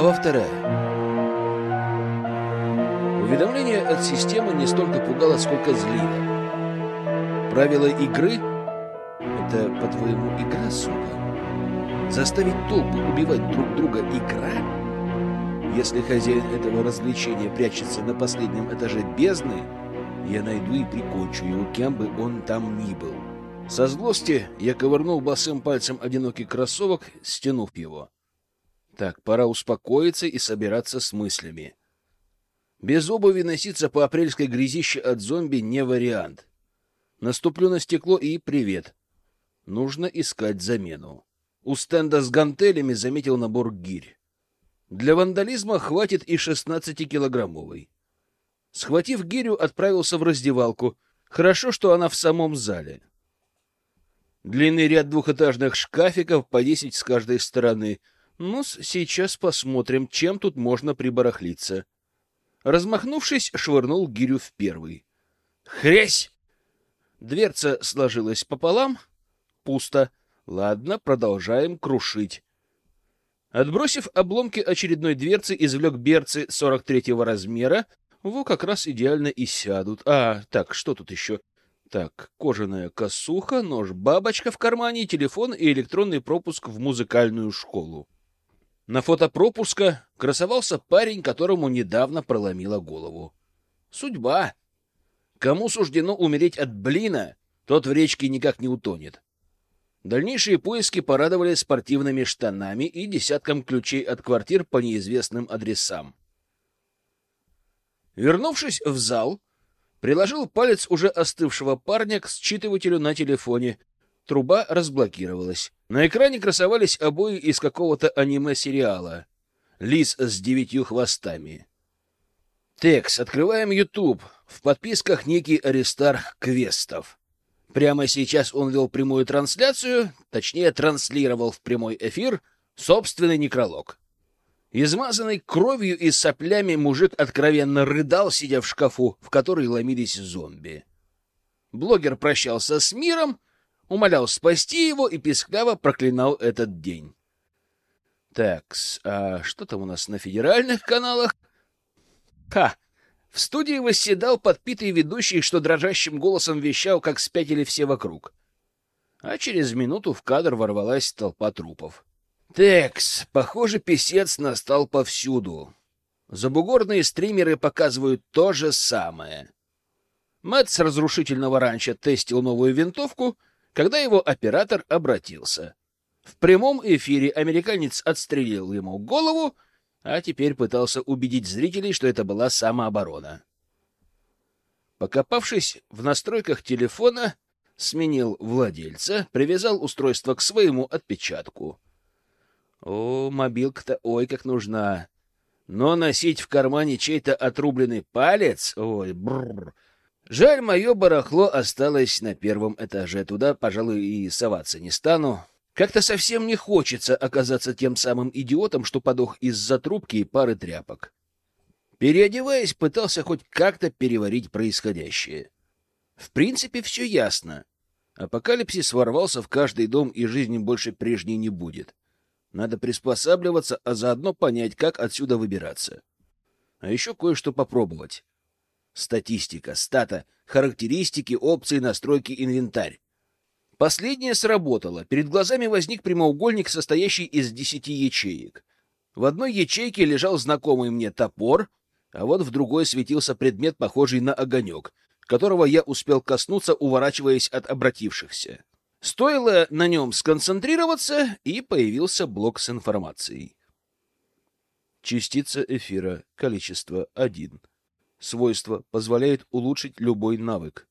Глава вторая. Уведомление от системы не столько пугало, сколько злило. Правила игры — это, по-твоему, игра, сука? Заставить толпы убивать друг друга — игра? Если хозяин этого развлечения прячется на последнем этаже бездны, я найду и прикончу его, кем бы он там ни был. Со злости я ковырнул босым пальцем одинокий кроссовок, стянув его. Так, пора успокоиться и собираться с мыслями. Без обуви носиться по апрельской грязище от зомби не вариант. Наступлю на стекло и привет. Нужно искать замену. У стенда с гантелями заметил набор гирь. Для вандализма хватит и 16-килограммовой. Схватив гирю, отправился в раздевалку. Хорошо, что она в самом зале. Длинный ряд двухэтажных шкафиков по десять с каждой стороны — ну, сейчас посмотрим, чем тут можно прибарахлиться. Размахнувшись, швырнул гирю в первый. Хрясь! Дверца сложилась пополам. Пусто. Ладно, продолжаем крушить. Отбросив обломки очередной дверцы, извлек берцы 43-го размера. Во как раз идеально и сядут. А, так, что тут еще? Так, кожаная косуха, нож-бабочка в кармане, телефон и электронный пропуск в музыкальную школу. На фото пропуска красовался парень, которому недавно проломила голову. Судьба. Кому суждено умереть от блина, тот в речке никак не утонет. Дальнейшие поиски порадовали спортивными штанами и десятком ключей от квартир по неизвестным адресам. Вернувшись в зал, приложил палец уже остывшего парня к считывателю на телефоне Труба разблокировалась. На экране красовались обои из какого-то аниме-сериала. Лис с девятью хвостами. Текс, открываем YouTube. В подписках некий Аристарх Квестов. Прямо сейчас он вел прямую трансляцию, точнее, транслировал в прямой эфир собственный некролог. Измазанный кровью и соплями мужик откровенно рыдал, сидя в шкафу, в который ломились зомби. Блогер прощался с миром, умолял спасти его и пискляво проклинал этот день. Так, а что там у нас на федеральных каналах? Ха! В студии восседал подпитый ведущий, что дрожащим голосом вещал, как спятили все вокруг. А через минуту в кадр ворвалась толпа трупов. Текс, похоже, писец настал повсюду. Забугорные стримеры показывают то же самое. Мэтт с разрушительного ранчо тестил новую винтовку — когда его оператор обратился. В прямом эфире американец отстрелил ему голову, а теперь пытался убедить зрителей, что это была самооборона. Покопавшись в настройках телефона, сменил владельца, привязал устройство к своему отпечатку. О, мобилка-то ой как нужна. Но носить в кармане чей-то отрубленный палец, ой, бррр, Жаль, мое барахло осталось на первом этаже. Туда, пожалуй, и соваться не стану. Как-то совсем не хочется оказаться тем самым идиотом, что подох из-за трубки и пары тряпок. Переодеваясь, пытался хоть как-то переварить происходящее. В принципе, все ясно. Апокалипсис ворвался в каждый дом, и жизни больше прежней не будет. Надо приспосабливаться, а заодно понять, как отсюда выбираться. А еще кое-что попробовать. Статистика, стата, характеристики, опции, настройки, инвентарь. Последнее сработало. Перед глазами возник прямоугольник, состоящий из десяти ячеек. В одной ячейке лежал знакомый мне топор, а вот в другой светился предмет, похожий на огонек, которого я успел коснуться, уворачиваясь от обратившихся. Стоило на нем сконцентрироваться, и появился блок с информацией. Частица эфира. Количество — один свойство позволяет улучшить любой навык.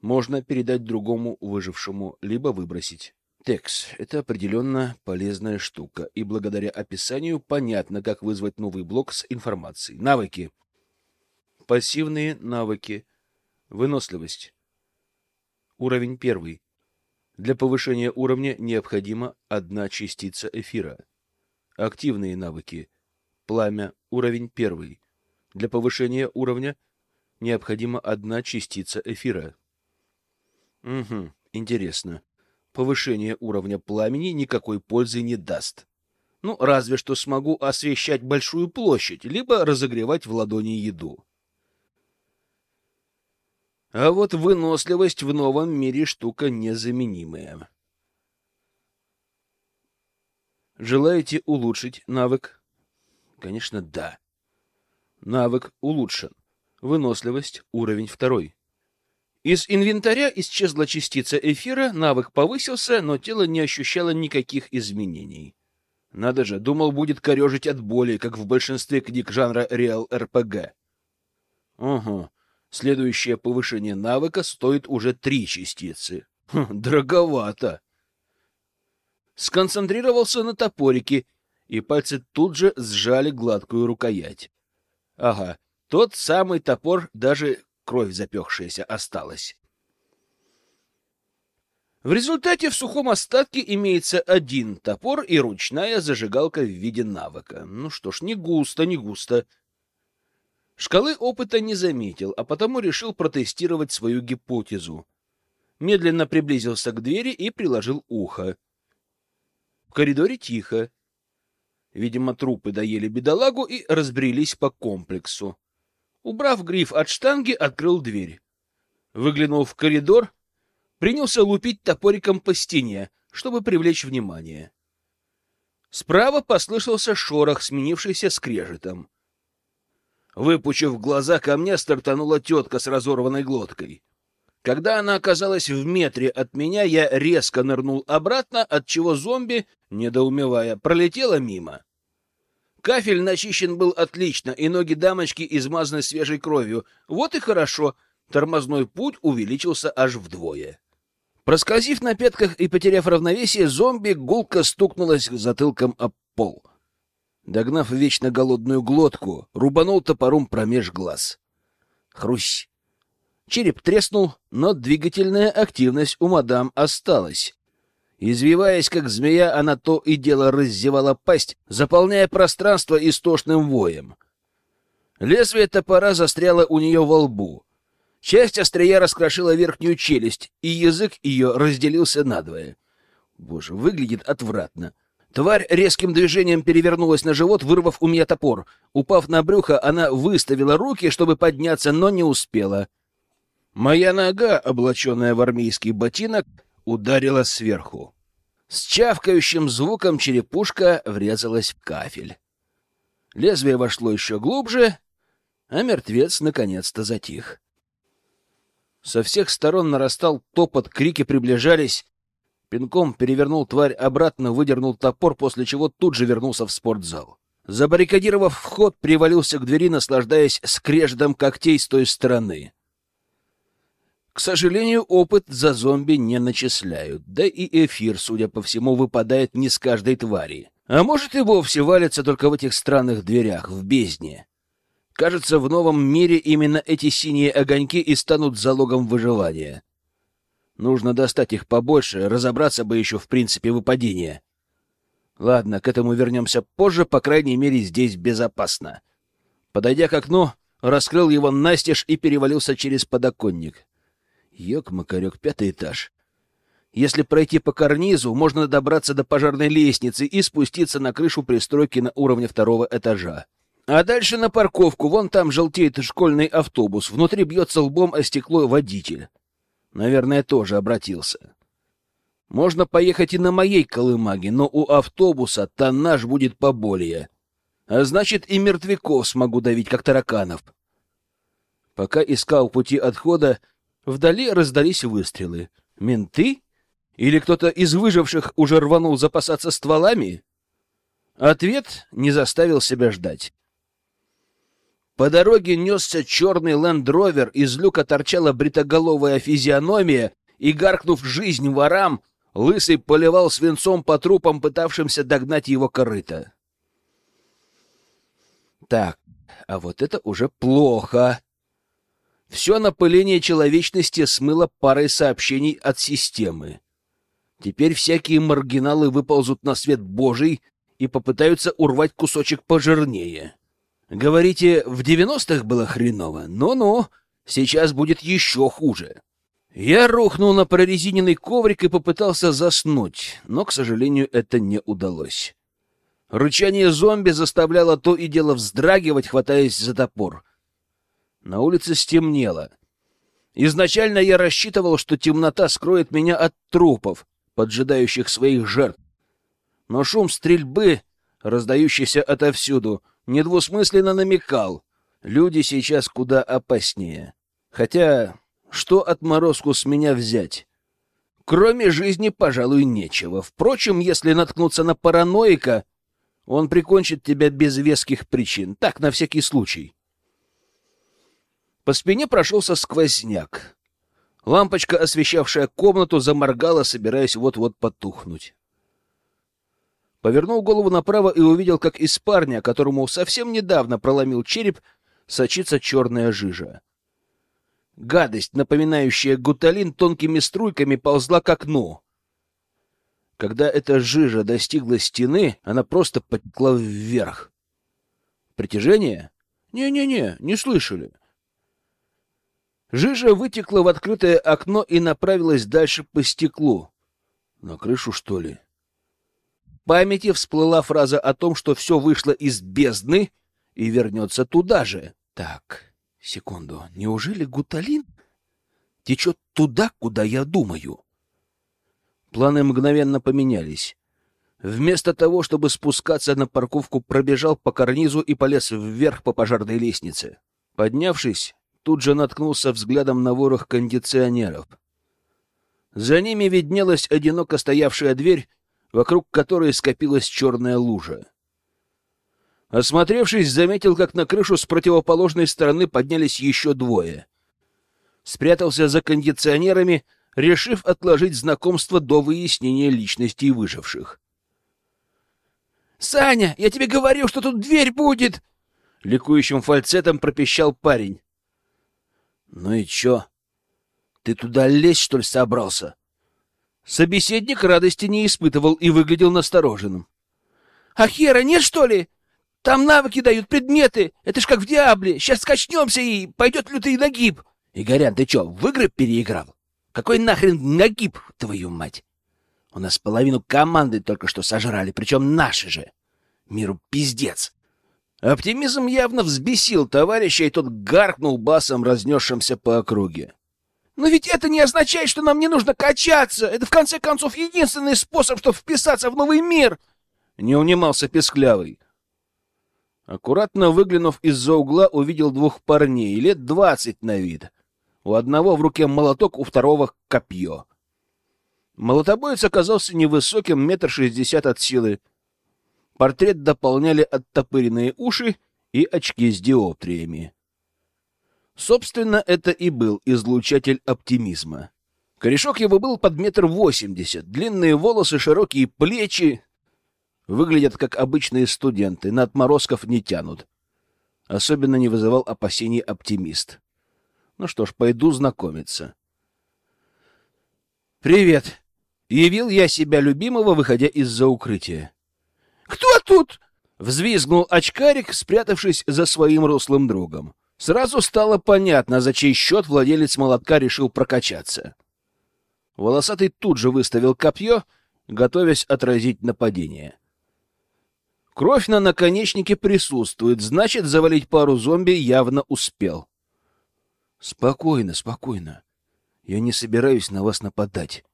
Можно передать другому выжившему, либо выбросить. Текс — это определенно полезная штука, и благодаря описанию понятно, как вызвать новый блок с информацией. Навыки. Пассивные навыки. Выносливость. Уровень первый. Для повышения уровня необходима одна частица эфира. Активные навыки. Пламя. Уровень первый. Для повышения уровня необходима одна частица эфира. Угу, интересно. Повышение уровня пламени никакой пользы не даст. Ну, разве что смогу освещать большую площадь, либо разогревать в ладони еду. А вот выносливость в новом мире штука незаменимая. Желаете улучшить навык? Конечно, да. Навык улучшен. Выносливость уровень второй. Из инвентаря исчезла частица эфира, навык повысился, но тело не ощущало никаких изменений. Надо же, думал, будет корежить от боли, как в большинстве книг жанра реал РПГ. Угу. Следующее повышение навыка стоит уже три частицы. Хм, дороговато. Сконцентрировался на топорике, и пальцы тут же сжали гладкую рукоять. Ага, тот самый топор, даже кровь запекшаяся осталась. В результате в сухом остатке имеется один топор и ручная зажигалка в виде навыка. Ну что ж, не густо, не густо. Шкалы опыта не заметил, а потому решил протестировать свою гипотезу. Медленно приблизился к двери и приложил ухо. В коридоре тихо. Видимо, трупы доели бедолагу и разбрелись по комплексу. Убрав гриф от штанги, открыл дверь. Выглянул в коридор, принялся лупить топориком по стене, чтобы привлечь внимание. Справа послышался шорох, сменившийся скрежетом. Выпучив глаза, ко мне стартанула тетка с разорванной глоткой. Когда она оказалась в метре от меня, я резко нырнул обратно, от чего зомби, недоумевая, пролетела мимо. Кафель начищен был отлично, и ноги дамочки измазаны свежей кровью. Вот и хорошо, тормозной путь увеличился аж вдвое. Проскользив на пятках и потеряв равновесие, зомби гулко стукнулась затылком об пол. Догнав вечно голодную глотку, рубанул топором промеж глаз. Хрусь! Череп треснул, но двигательная активность у мадам осталась. Извиваясь, как змея, она то и дело раздевала пасть, заполняя пространство истошным воем. Лезвие топора застряло у нее во лбу. Часть острия раскрошила верхнюю челюсть, и язык ее разделился надвое. Боже, выглядит отвратно. Тварь резким движением перевернулась на живот, вырвав у меня топор. Упав на брюхо, она выставила руки, чтобы подняться, но не успела. Моя нога, облаченная в армейский ботинок, ударила сверху. С чавкающим звуком черепушка врезалась в кафель. Лезвие вошло еще глубже, а мертвец наконец-то затих. Со всех сторон нарастал топот, крики приближались. Пинком перевернул тварь обратно, выдернул топор, после чего тут же вернулся в спортзал. Забаррикадировав вход, привалился к двери, наслаждаясь скрежетом когтей с той стороны. К сожалению, опыт за зомби не начисляют, да и эфир, судя по всему, выпадает не с каждой твари. А может и вовсе валится только в этих странных дверях, в бездне. Кажется, в новом мире именно эти синие огоньки и станут залогом выживания. Нужно достать их побольше, разобраться бы еще в принципе выпадения. Ладно, к этому вернемся позже, по крайней мере, здесь безопасно. Подойдя к окну, раскрыл его настежь и перевалился через подоконник. Ёк-макарёк, пятый этаж. Если пройти по карнизу, можно добраться до пожарной лестницы и спуститься на крышу пристройки на уровне второго этажа. А дальше на парковку, вон там желтеет школьный автобус, внутри бьется лбом о стекло водитель. Наверное, тоже обратился. Можно поехать и на моей колымаге, но у автобуса тоннаж будет поболее. А значит, и мертвяков смогу давить, как тараканов. Пока искал пути отхода, вдали раздались выстрелы. Менты? Или кто-то из выживших уже рванул запасаться стволами? Ответ не заставил себя ждать. По дороге несся черный лендровер, из люка торчала бритоголовая физиономия, и, гаркнув жизнь ворам, Лысый поливал свинцом по трупам, пытавшимся догнать его корыто. Так, а вот это уже плохо. Все напыление человечности смыло парой сообщений от системы. Теперь всякие маргиналы выползут на свет Божий и попытаются урвать кусочек пожирнее. Говорите, в девяностых было хреново? Ну-ну, сейчас будет еще хуже. Я рухнул на прорезиненный коврик и попытался заснуть, но, к сожалению, это не удалось. Рычание зомби заставляло то и дело вздрагивать, хватаясь за топор. На улице стемнело. Изначально я рассчитывал, что темнота скроет меня от трупов, поджидающих своих жертв. Но шум стрельбы, раздающийся отовсюду, недвусмысленно намекал. Люди сейчас куда опаснее. Хотя, что отморозку с меня взять? Кроме жизни, пожалуй, нечего. Впрочем, если наткнуться на параноика, он прикончит тебя без веских причин. Так, на всякий случай. По спине прошелся сквозняк. Лампочка, освещавшая комнату, заморгала, собираясь вот-вот потухнуть. Повернул голову направо и увидел, как из парня, которому совсем недавно проломил череп, сочится черная жижа. Гадость, напоминающая гуталин, тонкими струйками ползла к окну. Когда эта жижа достигла стены, она просто потекла вверх. Притяжение? Не-не-не, не слышали. Жижа вытекла в открытое окно и направилась дальше по стеклу. На крышу, что ли? В памяти всплыла фраза о том, что все вышло из бездны и вернется туда же. Так, секунду. Неужели гуталин течет туда, куда я думаю? Планы мгновенно поменялись. Вместо того, чтобы спускаться на парковку, пробежал по карнизу и полез вверх по пожарной лестнице. Поднявшись, тут же наткнулся взглядом на ворох кондиционеров. За ними виднелась одиноко стоявшая дверь, вокруг которой скопилась черная лужа. Осмотревшись, заметил, как на крышу с противоположной стороны поднялись еще двое. Спрятался за кондиционерами, решив отложить знакомство до выяснения личностей выживших. «Саня, я тебе говорил, что тут дверь будет!» Ликующим фальцетом пропищал парень. «Ну и чё? Ты туда лезть, что ли, собрался?» Собеседник радости не испытывал и выглядел настороженным. «А хера нет, что ли? Там навыки дают, предметы. Это ж как в Диабле. Сейчас скачнемся и пойдет лютый нагиб». «Игорян, ты чё, в игры переиграл? Какой нахрен нагиб, твою мать? У нас половину команды только что сожрали, причем наши же. Миру пиздец». Оптимизм явно взбесил товарища, и тот гаркнул басом, разнесшимся по округе. «Но ведь это не означает, что нам не нужно качаться! Это, в конце концов, единственный способ, чтобы вписаться в новый мир!» Не унимался Песклявый. Аккуратно выглянув из-за угла, увидел двух парней, лет двадцать на вид. У одного в руке молоток, у второго — копье. Молотобоец оказался невысоким, метр шестьдесят от силы, Портрет дополняли оттопыренные уши и очки с диоптриями. Собственно, это и был излучатель оптимизма. Корешок его был под метр восемьдесят, длинные волосы, широкие плечи. Выглядят как обычные студенты, на отморозков не тянут. Особенно не вызывал опасений оптимист. Ну что ж, пойду знакомиться. «Привет!» — явил я себя любимого, выходя из-за укрытия. «Кто тут?» — взвизгнул очкарик, спрятавшись за своим рослым другом. Сразу стало понятно, за чей счет владелец молотка решил прокачаться. Волосатый тут же выставил копье, готовясь отразить нападение. Кровь на наконечнике присутствует, значит, завалить пару зомби явно успел. Спокойно, спокойно. Я не собираюсь на вас нападать.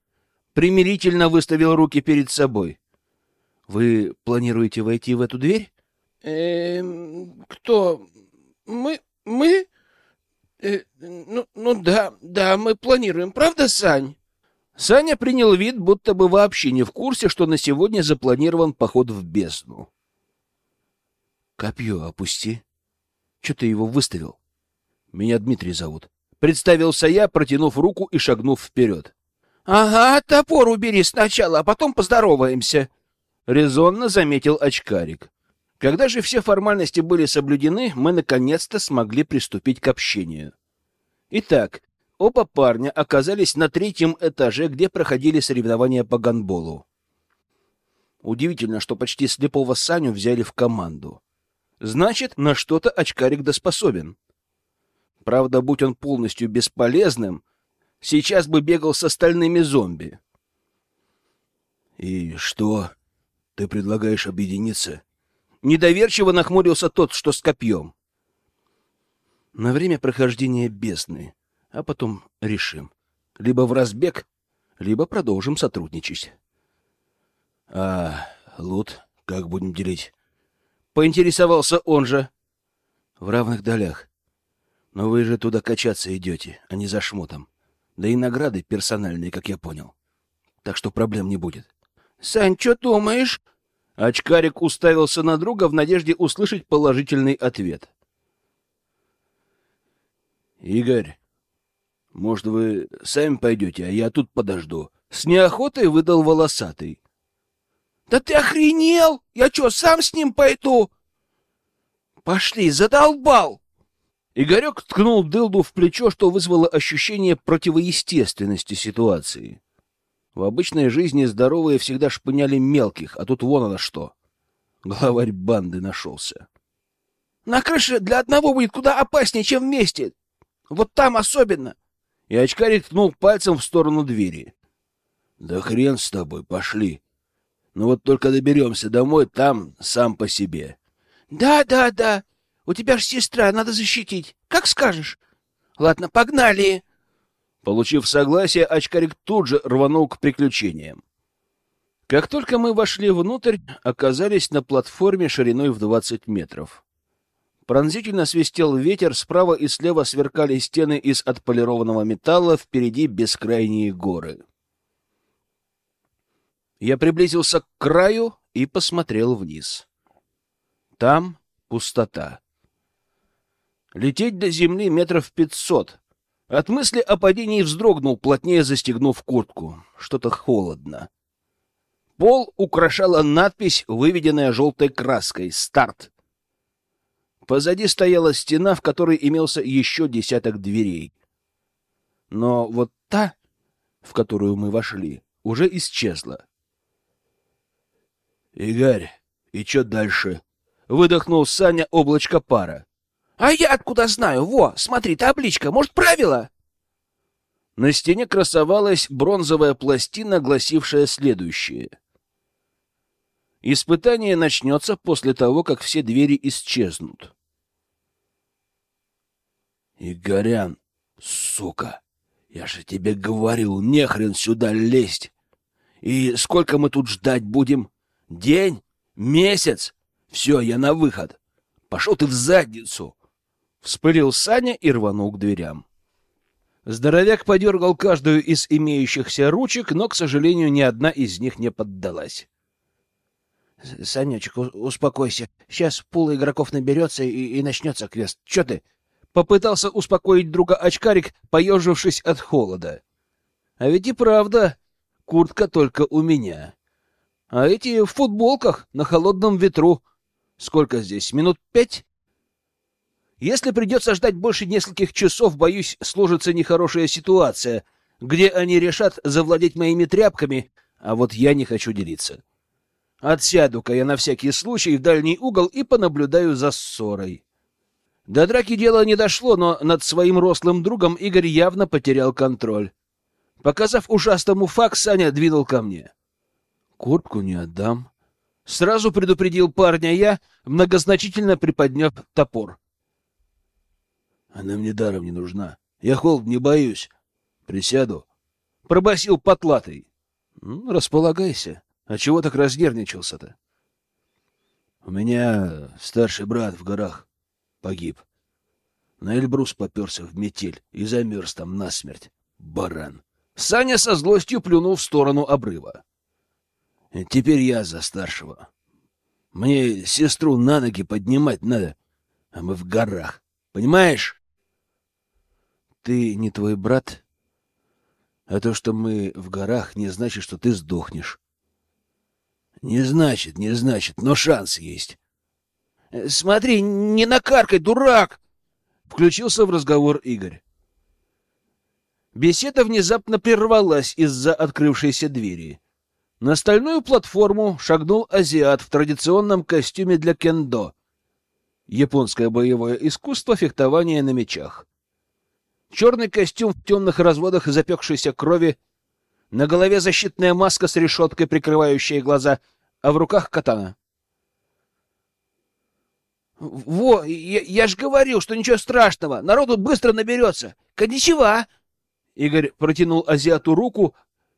Примирительно выставил руки перед собой. Вы планируете войти в эту дверь? Эм, кто? Мы? Мы? Э, ну, ну да, да, мы планируем, правда, Сань? Саня принял вид, будто бы вообще не в курсе, что на сегодня запланирован поход в бездну. Копье опусти. Че ты его выставил? Меня Дмитрий зовут. Представился я, протянув руку и шагнув вперед. — Ага, топор убери сначала, а потом поздороваемся, — резонно заметил очкарик. Когда же все формальности были соблюдены, мы наконец-то смогли приступить к общению. Итак, оба парня оказались на третьем этаже, где проходили соревнования по гандболу. Удивительно, что почти слепого Саню взяли в команду. Значит, на что-то очкарик доспособен. Правда, будь он полностью бесполезным, сейчас бы бегал с остальными зомби. — И что, ты предлагаешь объединиться Недоверчиво нахмурился тот, что с копьем. На время прохождения бездны, а потом решим. Либо в разбег, либо продолжим сотрудничать. А лут как будем делить? Поинтересовался он же. В равных долях. Но вы же туда качаться идете, а не за шмотом. Да и награды персональные, как я понял. Так что проблем не будет. — Сань, что думаешь? Очкарик уставился на друга в надежде услышать положительный ответ. — Игорь, может, вы сами пойдете, а я тут подожду? С неохотой выдал волосатый. — Да ты охренел! Я что, сам с ним пойду? — Пошли, задолбал! Игорек ткнул дылду в плечо, что вызвало ощущение противоестественности ситуации. В обычной жизни здоровые всегда шпыняли мелких, а тут вон оно что. Главарь банды нашелся. На крыше для одного будет куда опаснее, чем вместе. Вот там особенно. И очкарик ткнул пальцем в сторону двери. Да хрен с тобой, пошли. Ну вот только доберемся домой, там сам по себе. Да, да, да. У тебя ж сестра, надо защитить. Как скажешь. Ладно, погнали. Получив согласие, очкарик тут же рванул к приключениям. Как только мы вошли внутрь, оказались на платформе шириной в 20 метров. Пронзительно свистел ветер, справа и слева сверкали стены из отполированного металла, впереди бескрайние горы. Я приблизился к краю и посмотрел вниз. Там пустота. Лететь до земли метров пятьсот. От мысли о падении вздрогнул, плотнее застегнув куртку. Что-то холодно. Пол украшала надпись, выведенная желтой краской «Старт». Позади стояла стена, в которой имелся еще десяток дверей. Но вот та, в которую мы вошли, уже исчезла. «Игорь, и что дальше?» — выдохнул Саня облачко пара. А я откуда знаю? Во, смотри, табличка. Может, правило? На стене красовалась бронзовая пластина, гласившая следующее. Испытание начнется после того, как все двери исчезнут. Игорян, сука, я же тебе говорил, нехрен сюда лезть. И сколько мы тут ждать будем? День? Месяц? Все, я на выход. Пошел ты в задницу. Вспылил Саня и рванул к дверям. Здоровяк подергал каждую из имеющихся ручек, но, к сожалению, ни одна из них не поддалась. — Санечек, успокойся. Сейчас пул игроков наберется и, и начнется квест. Че ты? Попытался успокоить друга очкарик, поежившись от холода. А ведь и правда, куртка только у меня. А эти в футболках на холодном ветру. Сколько здесь? Минут пять? Если придется ждать больше нескольких часов, боюсь, сложится нехорошая ситуация, где они решат завладеть моими тряпками, а вот я не хочу делиться. Отсяду-ка я на всякий случай в дальний угол и понаблюдаю за ссорой. До драки дело не дошло, но над своим рослым другом Игорь явно потерял контроль. Показав ушастому факт, Саня двинул ко мне. «Куртку не отдам». Сразу предупредил парня я, многозначительно приподняв топор. Она мне даром не нужна. Я холод не боюсь. Присяду. Пробасил потлатый. Ну, располагайся. А чего так разнервничался-то? У меня старший брат в горах погиб. На Эльбрус поперся в метель и замерз там насмерть. Баран. Саня со злостью плюнул в сторону обрыва. Теперь я за старшего. Мне сестру на ноги поднимать надо, а мы в горах. Понимаешь? Ты не твой брат, а то, что мы в горах, не значит, что ты сдохнешь. Не значит, не значит, но шанс есть. Э, смотри, не накаркай, дурак! Включился в разговор Игорь. Беседа внезапно прервалась из-за открывшейся двери. На стальную платформу шагнул азиат в традиционном костюме для кендо. Японское боевое искусство фехтования на мечах черный костюм в темных разводах запекшейся крови, на голове защитная маска с решеткой, прикрывающая глаза, а в руках катана. Во, я, я же говорил, что ничего страшного. Народу быстро наберется. Коничева. Игорь протянул азиату руку,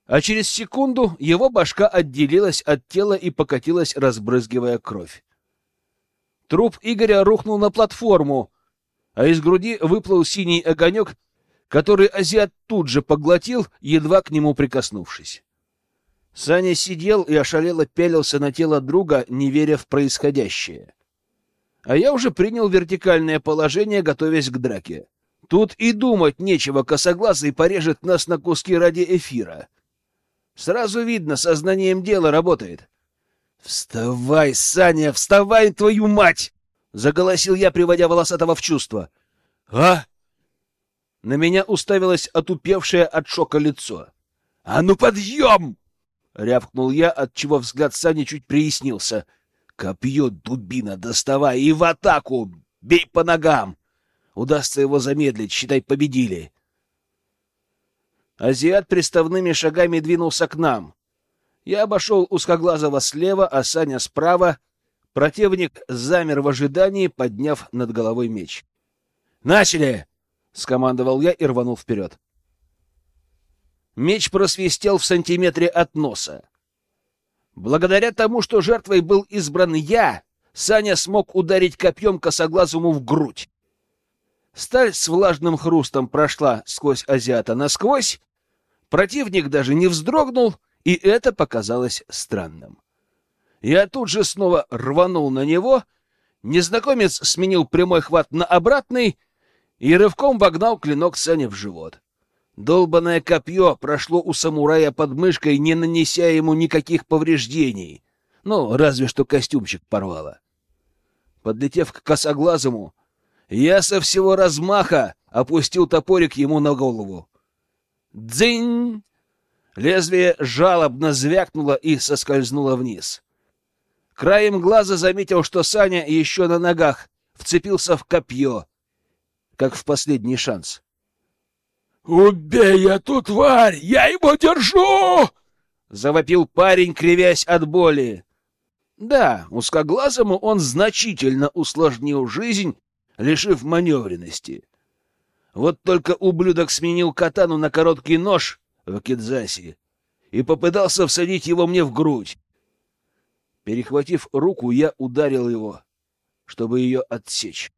а через секунду его башка отделилась от тела и покатилась, разбрызгивая кровь. Труп Игоря рухнул на платформу, а из груди выплыл синий огонек, который азиат тут же поглотил, едва к нему прикоснувшись. Саня сидел и ошалело пялился на тело друга, не веря в происходящее. А я уже принял вертикальное положение, готовясь к драке. Тут и думать нечего, косоглазый порежет нас на куски ради эфира. Сразу видно, сознанием дела работает. «Вставай, Саня, вставай, твою мать!» — заголосил я, приводя волосатого в чувство. «А?» На меня уставилось отупевшее от шока лицо. «А ну, подъем!» — рявкнул я, отчего взгляд Сани чуть прояснился. «Копье, дубина, доставай и в атаку! Бей по ногам! Удастся его замедлить, считай, победили!» Азиат приставными шагами двинулся к нам. Я обошел узкоглазого слева, а Саня справа. Противник замер в ожидании, подняв над головой меч. «Начали!» — скомандовал я и рванул вперед. Меч просвистел в сантиметре от носа. Благодаря тому, что жертвой был избран я, Саня смог ударить копьем косоглазому в грудь. Сталь с влажным хрустом прошла сквозь азиата насквозь. Противник даже не вздрогнул, и это показалось странным. Я тут же снова рванул на него. Незнакомец сменил прямой хват на обратный и рывком вогнал клинок Сане в живот. Долбанное копье прошло у самурая под мышкой, не нанеся ему никаких повреждений. Ну, разве что костюмчик порвало. Подлетев к косоглазому, я со всего размаха опустил топорик ему на голову. Дзынь! Лезвие жалобно звякнуло и соскользнуло вниз. Краем глаза заметил, что Саня еще на ногах вцепился в копье, как в последний шанс. «Убей эту тварь! Я его держу!» — завопил парень, кривясь от боли. Да, узкоглазому он значительно усложнил жизнь, лишив маневренности. Вот только ублюдок сменил катану на короткий нож в кидзаси и попытался всадить его мне в грудь. Перехватив руку, я ударил его, чтобы ее отсечь.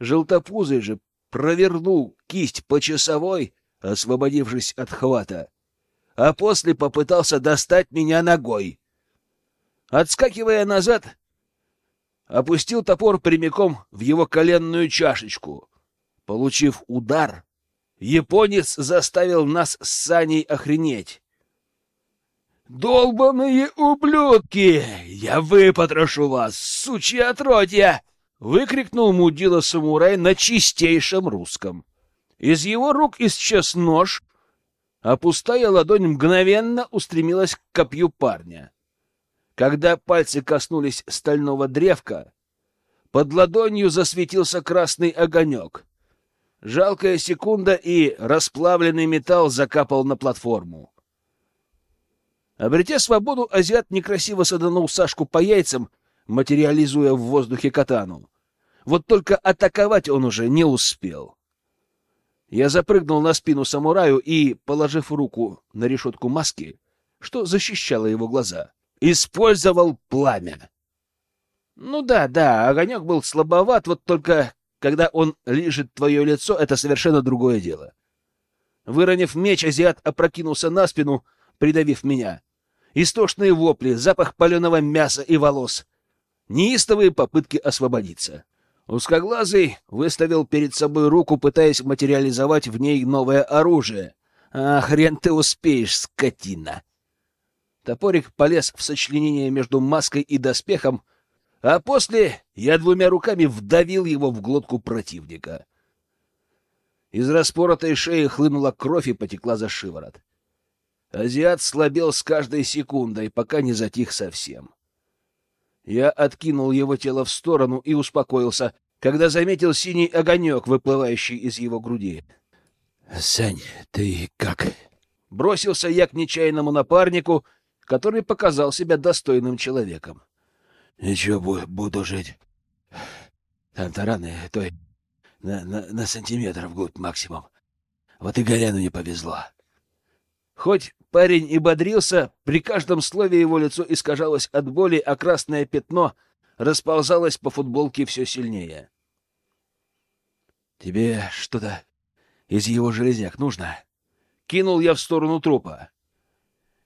Желтопузый же провернул кисть по часовой, освободившись от хвата, а после попытался достать меня ногой. Отскакивая назад, опустил топор прямиком в его коленную чашечку. Получив удар, японец заставил нас с Саней охренеть. «Долбаные ублюдки! Я выпотрошу вас, сучьи отродья!» — выкрикнул мудила-самурай на чистейшем русском. Из его рук исчез нож, а пустая ладонь мгновенно устремилась к копью парня. Когда пальцы коснулись стального древка, под ладонью засветился красный огонек. Жалкая секунда, и расплавленный металл закапал на платформу. Обретя свободу, азиат некрасиво саданул Сашку по яйцам, материализуя в воздухе катану. Вот только атаковать он уже не успел. Я запрыгнул на спину самураю и, положив руку на решетку маски, что защищало его глаза, использовал пламя. Ну да, да, огонек был слабоват, вот только когда он лижет твое лицо, это совершенно другое дело. Выронив меч, азиат опрокинулся на спину, придавив меня. Истошные вопли, запах паленого мяса и волос — неистовые попытки освободиться. Узкоглазый выставил перед собой руку, пытаясь материализовать в ней новое оружие. А хрен ты успеешь, скотина! Топорик полез в сочленение между маской и доспехом, а после я двумя руками вдавил его в глотку противника. Из распоротой шеи хлынула кровь и потекла за шиворот. Азиат слабел с каждой секундой, пока не затих совсем. Я откинул его тело в сторону и успокоился, когда заметил синий огонек, выплывающий из его груди. — Сань, ты как? Бросился я к нечаянному напарнику, который показал себя достойным человеком. — Ничего, буду жить. Там-то раны той на, на, на сантиметр вглубь максимум. Вот и Горяну не повезло. Хоть парень и бодрился, при каждом слове его лицо искажалось от боли, а красное пятно расползалось по футболке все сильнее. Тебе что-то из его железняк нужно? Кинул я в сторону трупа.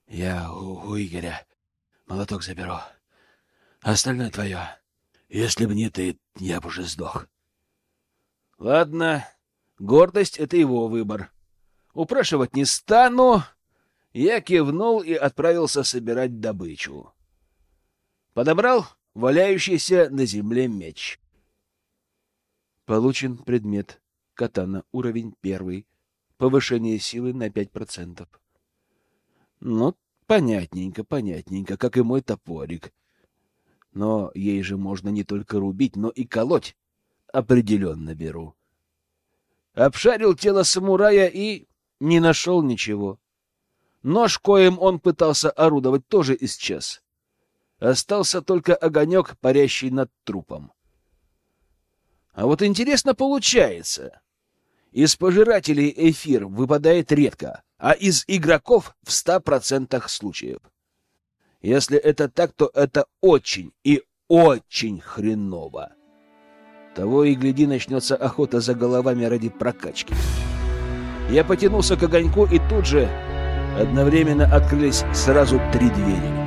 Я у, у Игоря молоток заберу. Остальное твое. Если бы не ты, я бы уже сдох. Ладно, гордость — это его выбор. Упрашивать не стану. Я кивнул и отправился собирать добычу. Подобрал валяющийся на земле меч. Получен предмет. Катана. Уровень первый. Повышение силы на пять процентов. Ну, понятненько, понятненько, как и мой топорик. Но ей же можно не только рубить, но и колоть. Определенно беру. Обшарил тело самурая и не нашел ничего. Нож, коим он пытался орудовать, тоже исчез. Остался только огонек, парящий над трупом. А вот интересно получается. Из пожирателей эфир выпадает редко, а из игроков в ста процентах случаев. Если это так, то это очень и очень хреново. Того и гляди, начнется охота за головами ради прокачки. Я потянулся к огоньку, и тут же одновременно открылись сразу три двери.